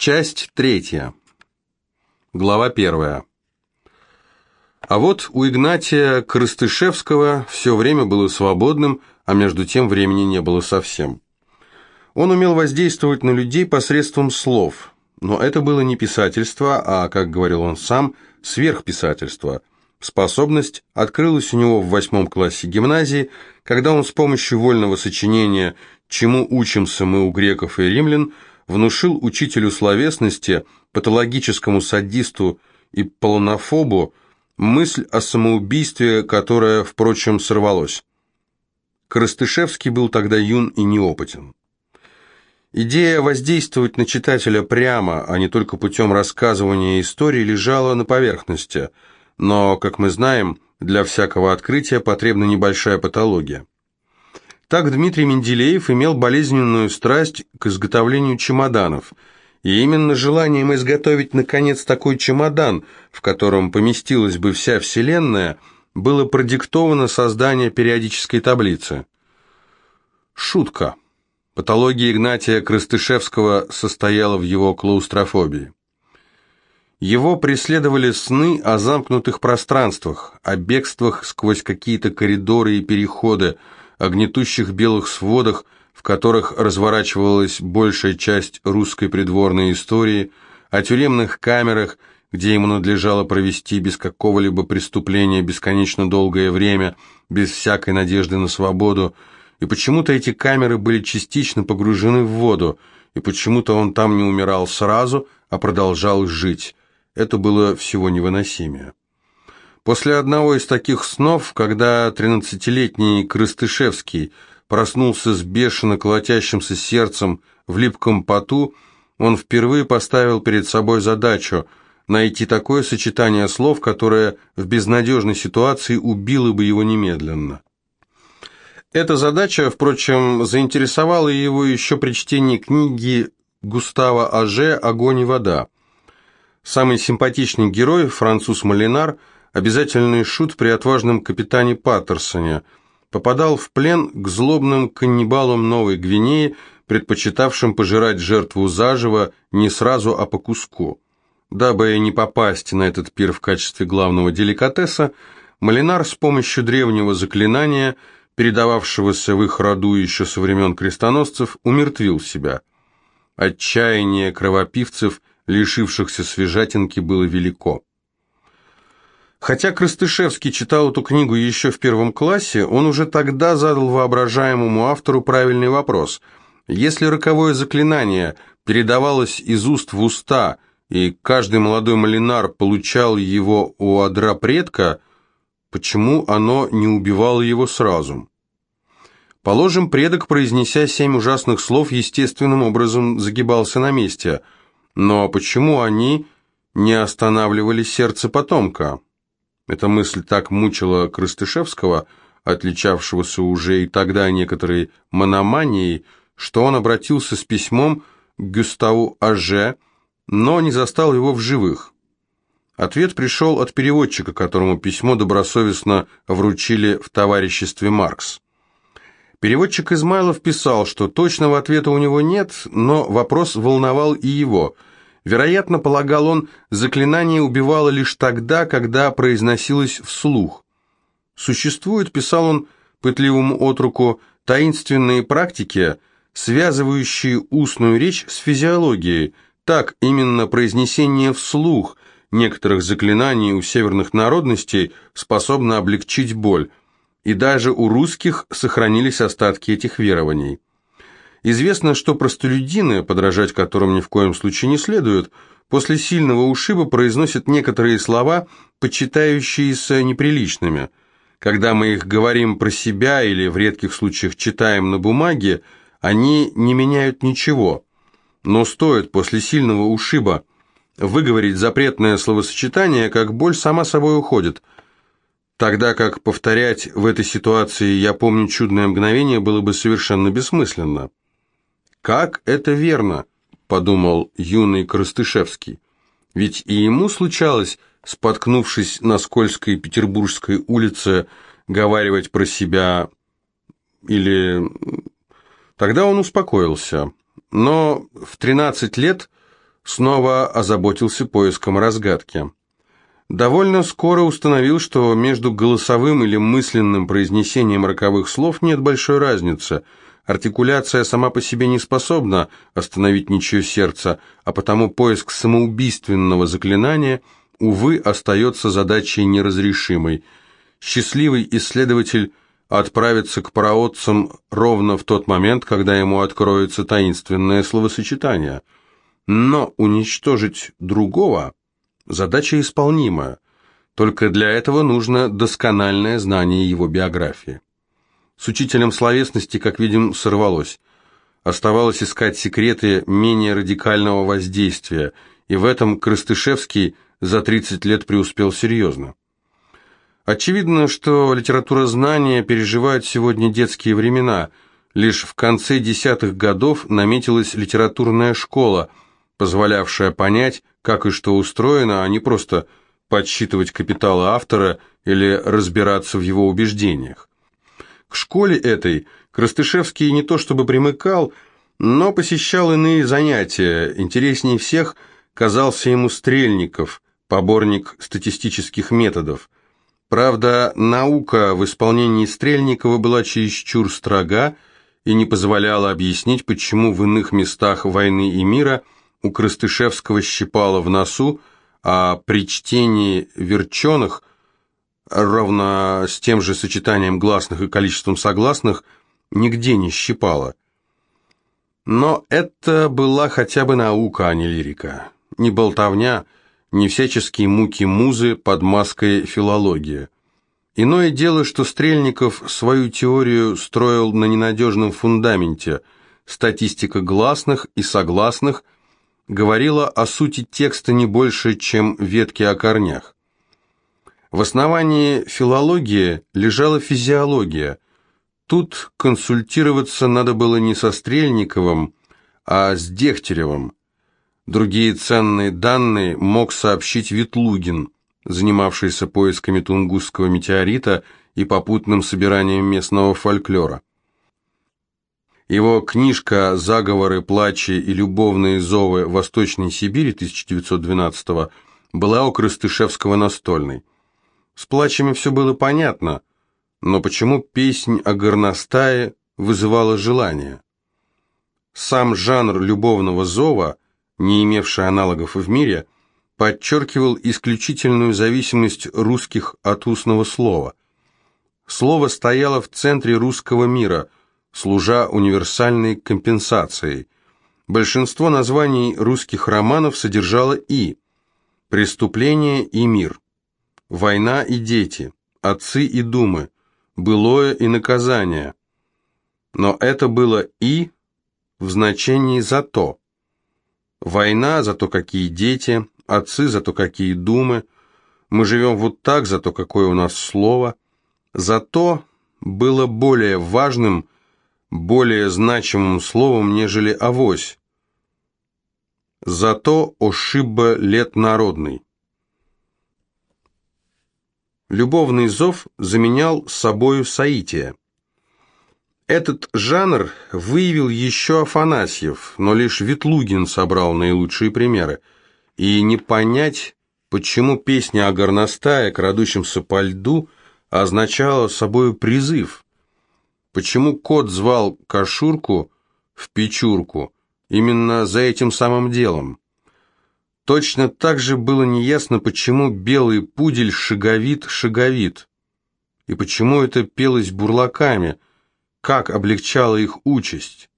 Часть третья. Глава первая. А вот у Игнатия Крыстышевского все время было свободным, а между тем времени не было совсем. Он умел воздействовать на людей посредством слов, но это было не писательство, а, как говорил он сам, сверхписательство. Способность открылась у него в восьмом классе гимназии, когда он с помощью вольного сочинения «Чему учимся мы у греков и римлян» внушил учителю словесности, патологическому садисту и полонофобу мысль о самоубийстве, которая, впрочем, сорвалась. Коростышевский был тогда юн и неопытен. Идея воздействовать на читателя прямо, а не только путем рассказывания истории, лежала на поверхности, но, как мы знаем, для всякого открытия потребна небольшая патология. Так Дмитрий Менделеев имел болезненную страсть к изготовлению чемоданов, и именно желанием изготовить, наконец, такой чемодан, в котором поместилась бы вся Вселенная – было продиктовано создание периодической таблицы. Шутка. Патология Игнатия Крыстышевского состояла в его клаустрофобии. Его преследовали сны о замкнутых пространствах, о бегствах сквозь какие-то коридоры и переходы, о гнетущих белых сводах, в которых разворачивалась большая часть русской придворной истории, о тюремных камерах где ему надлежало провести без какого-либо преступления бесконечно долгое время, без всякой надежды на свободу, и почему-то эти камеры были частично погружены в воду, и почему-то он там не умирал сразу, а продолжал жить. Это было всего невыносимее. После одного из таких снов, когда тринадцатилетний Крыстышевский проснулся с бешено колотящимся сердцем в липком поту, он впервые поставил перед собой задачу – найти такое сочетание слов, которое в безнадежной ситуации убило бы его немедленно. Эта задача, впрочем, заинтересовала его еще при чтении книги Густава Аже «Огонь и вода». Самый симпатичный герой, француз Малинар, обязательный шут при отважном капитане Паттерсоне, попадал в плен к злобным каннибалам Новой Гвинеи, предпочитавшим пожирать жертву заживо не сразу, а по куску. Дабы не попасть на этот пир в качестве главного деликатеса, Малинар с помощью древнего заклинания, передававшегося в их роду еще со времен крестоносцев, умертвил себя. Отчаяние кровопивцев, лишившихся свежатинки, было велико. Хотя Крыстышевский читал эту книгу еще в первом классе, он уже тогда задал воображаемому автору правильный вопрос. Если роковое заклинание передавалось из уст в уста – и каждый молодой малинар получал его у адра предка, почему оно не убивало его сразу? Положим, предок, произнеся семь ужасных слов, естественным образом загибался на месте, но почему они не останавливали сердце потомка? Эта мысль так мучила Крыстышевского, отличавшегося уже и тогда некоторой мономанией, что он обратился с письмом к Гюставу Аже, но не застал его в живых. Ответ пришел от переводчика, которому письмо добросовестно вручили в товариществе Маркс. Переводчик Измайлов писал, что точного ответа у него нет, но вопрос волновал и его. Вероятно, полагал он, заклинание убивало лишь тогда, когда произносилось вслух. Существует, писал он пытливому отруку, таинственные практики, связывающие устную речь с физиологией – так, именно произнесение вслух некоторых заклинаний у северных народностей способно облегчить боль, и даже у русских сохранились остатки этих верований. Известно, что простолюдины, подражать которым ни в коем случае не следует, после сильного ушиба произносят некоторые слова, почитающиеся неприличными. Когда мы их говорим про себя или в редких случаях читаем на бумаге, они не меняют ничего – но стоит после сильного ушиба выговорить запретное словосочетание, как боль сама собой уходит, тогда как повторять в этой ситуации «я помню чудное мгновение» было бы совершенно бессмысленно. «Как это верно?» – подумал юный Крыстышевский. Ведь и ему случалось, споткнувшись на скользкой петербургской улице, говаривать про себя или... Тогда он успокоился – но в 13 лет снова озаботился поиском разгадки. Довольно скоро установил, что между голосовым или мысленным произнесением роковых слов нет большой разницы. Артикуляция сама по себе не способна остановить ничье сердце, а потому поиск самоубийственного заклинания, увы, остается задачей неразрешимой. Счастливый исследователь отправится к праотцам ровно в тот момент, когда ему откроется таинственное словосочетание. Но уничтожить другого – задача исполнимая, только для этого нужно доскональное знание его биографии. С учителем словесности, как видим, сорвалось. Оставалось искать секреты менее радикального воздействия, и в этом Крыстышевский за 30 лет преуспел серьезно. Очевидно, что литература знания переживает сегодня детские времена. Лишь в конце десятых годов наметилась литературная школа, позволявшая понять, как и что устроено, а не просто подсчитывать капиталы автора или разбираться в его убеждениях. К школе этой Крастышевский не то чтобы примыкал, но посещал иные занятия. Интереснее всех казался ему Стрельников, поборник статистических методов – Правда, наука в исполнении Стрельникова была чересчур строга и не позволяла объяснить, почему в иных местах «Войны и мира» у Крыстышевского щипало в носу, а при чтении «Верченых» ровно с тем же сочетанием гласных и количеством согласных нигде не щипало. Но это была хотя бы наука, а не лирика. Не болтовня – не всяческие муки музы под маской филологии. Иное дело, что Стрельников свою теорию строил на ненадежном фундаменте. Статистика гласных и согласных говорила о сути текста не больше, чем ветки о корнях. В основании филологии лежала физиология. Тут консультироваться надо было не со Стрельниковым, а с Дегтяревым. Другие ценные данные мог сообщить Ветлугин, занимавшийся поисками Тунгусского метеорита и попутным собиранием местного фольклора. Его книжка «Заговоры, плачи и любовные зовы Восточной Сибири» 1912 была у Крыстышевского настольной. С плачами все было понятно, но почему песнь о горностае вызывала желание? Сам жанр любовного зова – не имевший аналогов в мире, подчеркивал исключительную зависимость русских от устного слова. Слово стояло в центре русского мира, служа универсальной компенсацией. Большинство названий русских романов содержало «и» – «Преступление и мир», «Война и дети», «Отцы и думы», «Былое и наказание». Но это было «и» в значении «зато». Война за то, какие дети, отцы за то, какие думы. Мы живем вот так, за то, какое у нас слово. Зато было более важным, более значимым словом, нежели авось. Зато ошибба лет народный. Любовный зов заменял собою соитие. Этот жанр выявил еще Афанасьев, но лишь Ветлугин собрал наилучшие примеры. И не понять, почему песня о горностае, крадущемся по льду, означала собою призыв. Почему кот звал Кашурку в Печурку именно за этим самым делом. Точно так же было неясно, почему белый пудель шаговит-шаговит, и почему это пелось бурлаками – как облегчала их участь.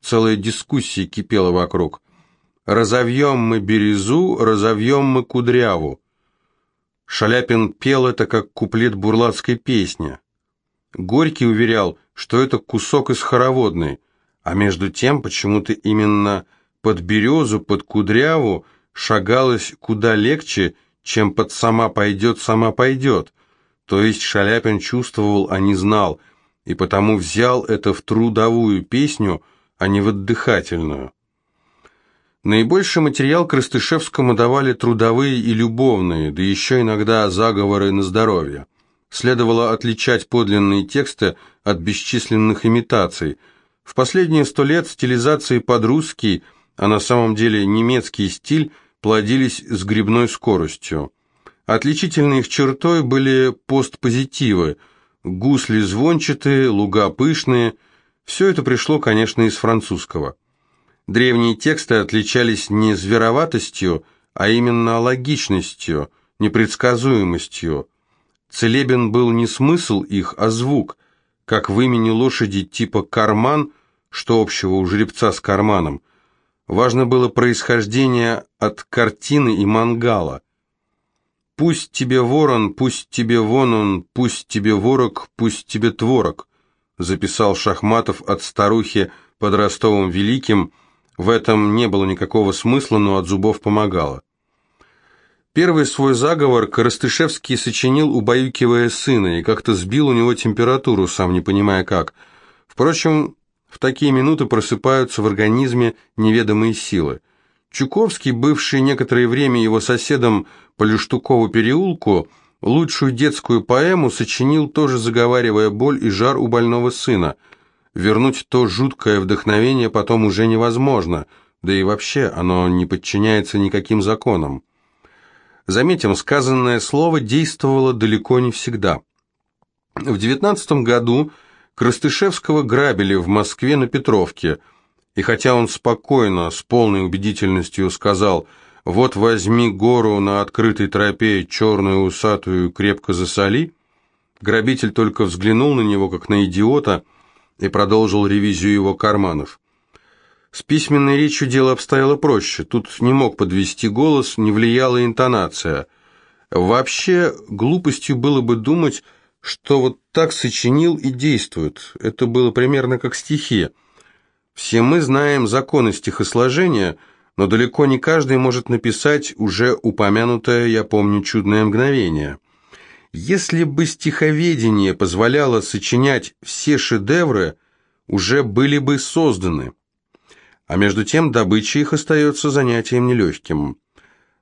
Целая дискуссия кипела вокруг. «Разовьем мы березу, разовьем мы кудряву». Шаляпин пел это как куплет бурлацкой песни. Горький уверял, что это кусок из хороводной, а между тем почему-то именно под березу, под кудряву шагалось куда легче, чем под «сама пойдет, сама пойдет». То есть Шаляпин чувствовал, а не знал – и потому взял это в трудовую песню, а не в отдыхательную. Наибольший материал Крыстышевскому давали трудовые и любовные, да еще иногда заговоры на здоровье. Следовало отличать подлинные тексты от бесчисленных имитаций. В последние сто лет стилизации под русский а на самом деле немецкий стиль, плодились с грибной скоростью. Отличительной их чертой были постпозитивы, гусли звончатые, луга пышные. Все это пришло, конечно, из французского. Древние тексты отличались не звероватостью, а именно логичностью, непредсказуемостью. Целебен был не смысл их, а звук, как в имени лошади типа «карман», что общего у жеребца с карманом. Важно было происхождение от картины и мангала. «Пусть тебе ворон, пусть тебе вон он, пусть тебе ворог, пусть тебе творог», записал Шахматов от старухи под Ростовом Великим. В этом не было никакого смысла, но от зубов помогало. Первый свой заговор Коростышевский сочинил, убаюкивая сына, и как-то сбил у него температуру, сам не понимая как. Впрочем, в такие минуты просыпаются в организме неведомые силы. Чуковский, бывший некоторое время его соседом по Люштукову переулку, лучшую детскую поэму сочинил, тоже заговаривая боль и жар у больного сына. Вернуть то жуткое вдохновение потом уже невозможно, да и вообще оно не подчиняется никаким законам. Заметим, сказанное слово действовало далеко не всегда. В девятнадцатом году Крастышевского грабили в Москве на Петровке, и хотя он спокойно, с полной убедительностью сказал «Вот возьми гору на открытой тропе, черную усатую, крепко засоли», грабитель только взглянул на него, как на идиота, и продолжил ревизию его карманов. С письменной речью дело обстояло проще. Тут не мог подвести голос, не влияла интонация. Вообще, глупостью было бы думать, что вот так сочинил и действует. Это было примерно как стихи. Все мы знаем законы стихосложения, но далеко не каждый может написать уже упомянутое, я помню, чудное мгновение. Если бы стиховедение позволяло сочинять все шедевры, уже были бы созданы. А между тем добыча их остается занятием нелегким.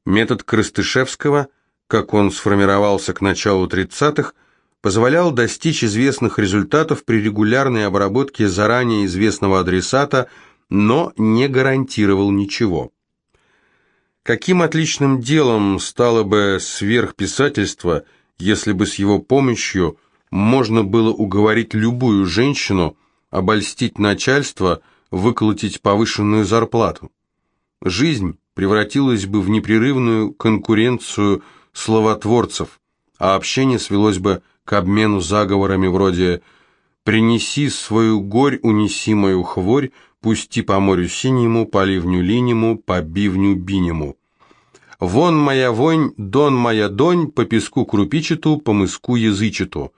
Метод Крыстышевского, как он сформировался к началу 30-х, позволял достичь известных результатов при регулярной обработке заранее известного адресата, но не гарантировал ничего. Каким отличным делом стало бы сверхписательство, если бы с его помощью можно было уговорить любую женщину, обольстить начальство, выколотить повышенную зарплату? Жизнь превратилась бы в непрерывную конкуренцию словотворцев, а общение свелось бы к обмену заговорами вроде «Принеси свою горь, унеси мою хворь, пусти по морю синему, по ливню линему, по бивню бинему». «Вон моя вонь, дон моя донь, по песку крупичету, по мыску язычету».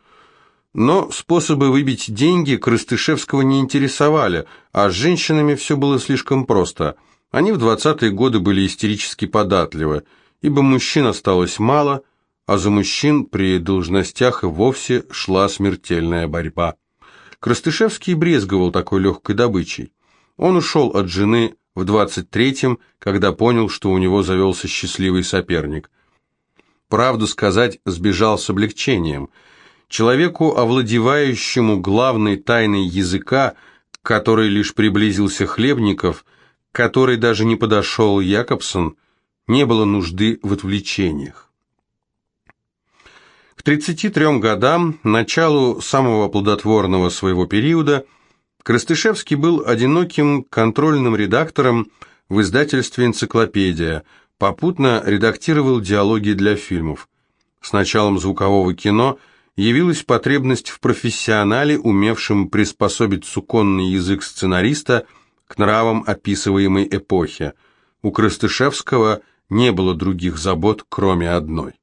Но способы выбить деньги Крыстышевского не интересовали, а с женщинами все было слишком просто. Они в 20-е годы были истерически податливы, ибо мужчин осталось мало – а за мужчин при должностях и вовсе шла смертельная борьба. Крастышевский брезговал такой легкой добычей. Он ушел от жены в 23-м, когда понял, что у него завелся счастливый соперник. Правду сказать, сбежал с облегчением. Человеку, овладевающему главной тайной языка, который лишь приблизился Хлебников, который даже не подошел Якобсон, не было нужды в отвлечениях. К 33 годам, началу самого плодотворного своего периода, Крастышевский был одиноким контрольным редактором в издательстве «Энциклопедия», попутно редактировал диалоги для фильмов. С началом звукового кино явилась потребность в профессионале, умевшем приспособить суконный язык сценариста к нравам описываемой эпохи. У Крастышевского не было других забот, кроме одной.